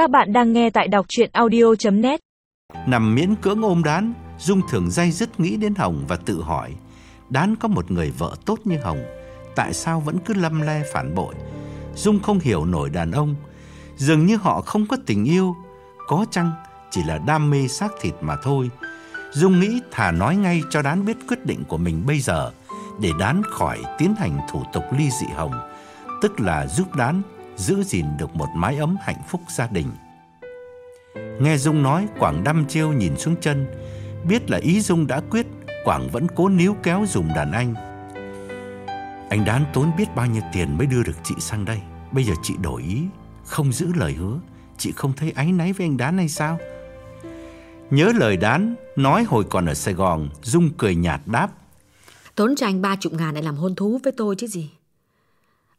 Các bạn đang nghe tại đọc chuyện audio.net Nằm miễn cưỡng ôm đán, Dung thường day dứt nghĩ đến Hồng và tự hỏi Đán có một người vợ tốt như Hồng Tại sao vẫn cứ lâm le phản bội? Dung không hiểu nổi đàn ông Dường như họ không có tình yêu Có chăng chỉ là đam mê xác thịt mà thôi. Dung nghĩ thà nói ngay cho Đán biết quyết định của mình bây giờ Để Đán khỏi tiến hành thủ tục ly dị Hồng Tức là giúp Đán giữ gìn được một mái ấm hạnh phúc gia đình. Nghe Dung nói, Quảng đăm chiêu nhìn xuống chân, Biết là ý Dung đã quyết, Quảng vẫn cố níu kéo dùm đàn anh. Anh Đán tốn biết bao nhiêu tiền mới đưa được chị sang đây. Bây giờ chị đổi ý, Không giữ lời hứa. Chị không thấy áy náy với anh Đán hay sao? Nhớ lời Đán, Nói hồi còn ở Sài Gòn, Dung cười nhạt đáp. Tốn cho anh ba chục ngàn để làm hôn thú với tôi chứ gì.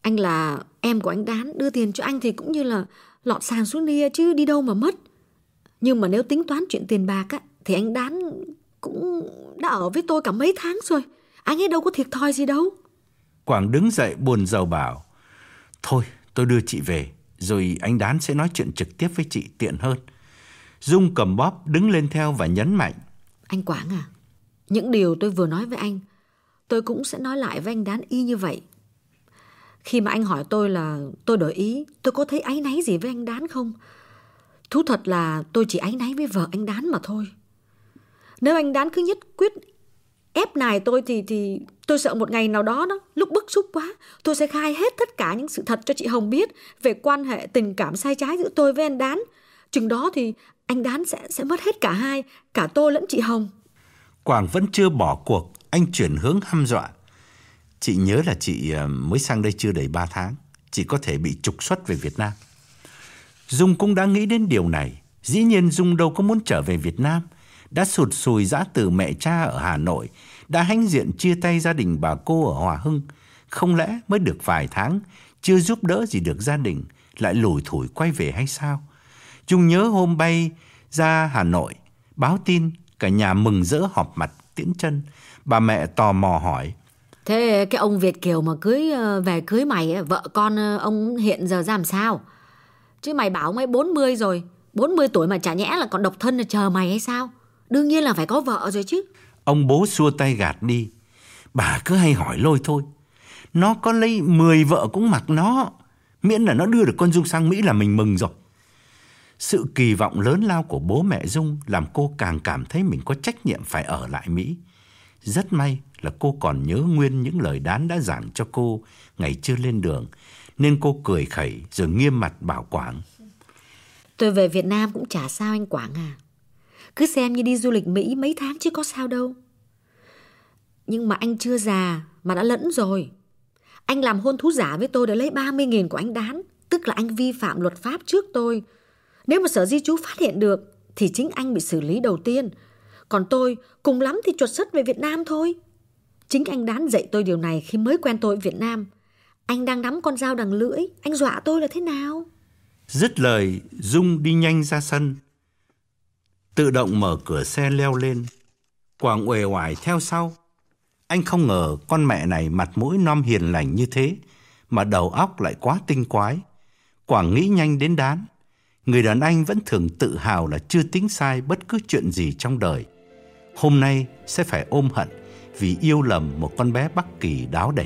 Anh là em của anh Đán Đưa tiền cho anh thì cũng như là Lọt sàn xuống nia chứ đi đâu mà mất. Nhưng mà nếu tính toán chuyện tiền bạc á Thì anh Đán cũng đã ở với tôi cả mấy tháng rồi. Anh ấy đâu có thiệt thòi gì đâu. Quảng đứng dậy buồn rầu bảo Thôi tôi đưa chị về Rồi anh Đán sẽ nói chuyện trực tiếp với chị tiện hơn. Dung cầm bóp đứng lên theo và nhấn mạnh Anh Quảng à Những điều tôi vừa nói với anh Tôi cũng sẽ nói lại với anh Đán y như vậy khi mà anh hỏi tôi là tôi đổi ý, Tôi có thấy áy náy gì với anh Đán không? Thú thật là tôi chỉ áy náy với vợ anh Đán mà thôi. Nếu anh Đán cứ nhất quyết ép nài tôi thì thì tôi sợ một ngày nào đó đó lúc bức xúc quá, tôi sẽ khai hết tất cả những sự thật cho chị Hồng biết về quan hệ tình cảm sai trái giữa tôi với anh Đán. Chừng đó thì anh Đán sẽ sẽ mất hết cả hai, cả tôi lẫn chị Hồng. Quảng vẫn chưa bỏ cuộc, Anh chuyển hướng hăm dọa. Chị nhớ là chị ờ, mới sang đây chưa đầy 3 tháng. Chị có thể bị trục xuất về Việt Nam. Dung cũng đã nghĩ đến điều này. Dĩ nhiên Dung đâu có muốn trở về Việt Nam. Đã sụt sùi giã từ mẹ cha ở Hà Nội. Đã hãnh diện chia tay gia đình bà cô ở Hòa Hưng. Không lẽ mới được vài tháng, Chưa giúp đỡ gì được gia đình, Lại lủi thủi quay về hay sao? Dung nhớ hôm bay ra Hà Nội, Báo tin cả nhà mừng rỡ họp mặt tiễn chân. Bà mẹ tò mò hỏi Thế cái ông Việt Kiều mà cưới ờ, về cưới mày vợ con ờ, ông hiện giờ ra làm sao? Chứ mày bảo mày 40 rồi, 40 tuổi mà chả nhẽ là còn độc thân là chờ mày hay sao? Đương nhiên là phải có vợ rồi chứ. Ông bố xua tay gạt đi Bà cứ hay hỏi lôi thôi Nó có lấy 10 vợ cũng mặc nó Miễn là nó đưa được con Dung sang Mỹ là mình mừng rồi Sự kỳ vọng lớn lao của bố mẹ Dung Làm cô càng cảm thấy mình có trách nhiệm phải ở lại Mỹ Rất may là cô còn nhớ nguyên những lời đán đã giảng cho cô Ngày chưa lên đường, Nên cô cười khẩy rồi nghiêm mặt bảo Quảng Tôi về Việt Nam cũng chả sao anh Quảng à. Cứ xem như đi du lịch Mỹ mấy tháng chứ có sao đâu. Nhưng mà anh chưa già mà đã lẫn rồi. Anh làm hôn thú giả với tôi để lấy 30.000 của anh Đán. Tức là anh vi phạm luật pháp trước tôi. Nếu mà sở di trú phát hiện được, thì chính anh bị xử lý đầu tiên. Còn tôi, cùng lắm thì chuột xuất về Việt Nam thôi. Chính anh Đán dạy tôi điều này khi mới quen tôi ở Việt Nam. Anh đang nắm con dao đằng lưỡi, anh dọa tôi là thế nào? Dứt lời Dung đi nhanh ra sân. Tự động mở cửa xe leo lên. Quảng uể oải theo sau. Anh không ngờ con mẹ này mặt mũi non hiền lành như thế Mà đầu óc lại quá tinh quái. Quảng nghĩ nhanh đến đán. Người đàn anh vẫn thường tự hào là chưa tính sai bất cứ chuyện gì trong đời. Hôm nay sẽ phải ôm hận. Vì yêu lầm một con bé Bắc Kỳ đáo để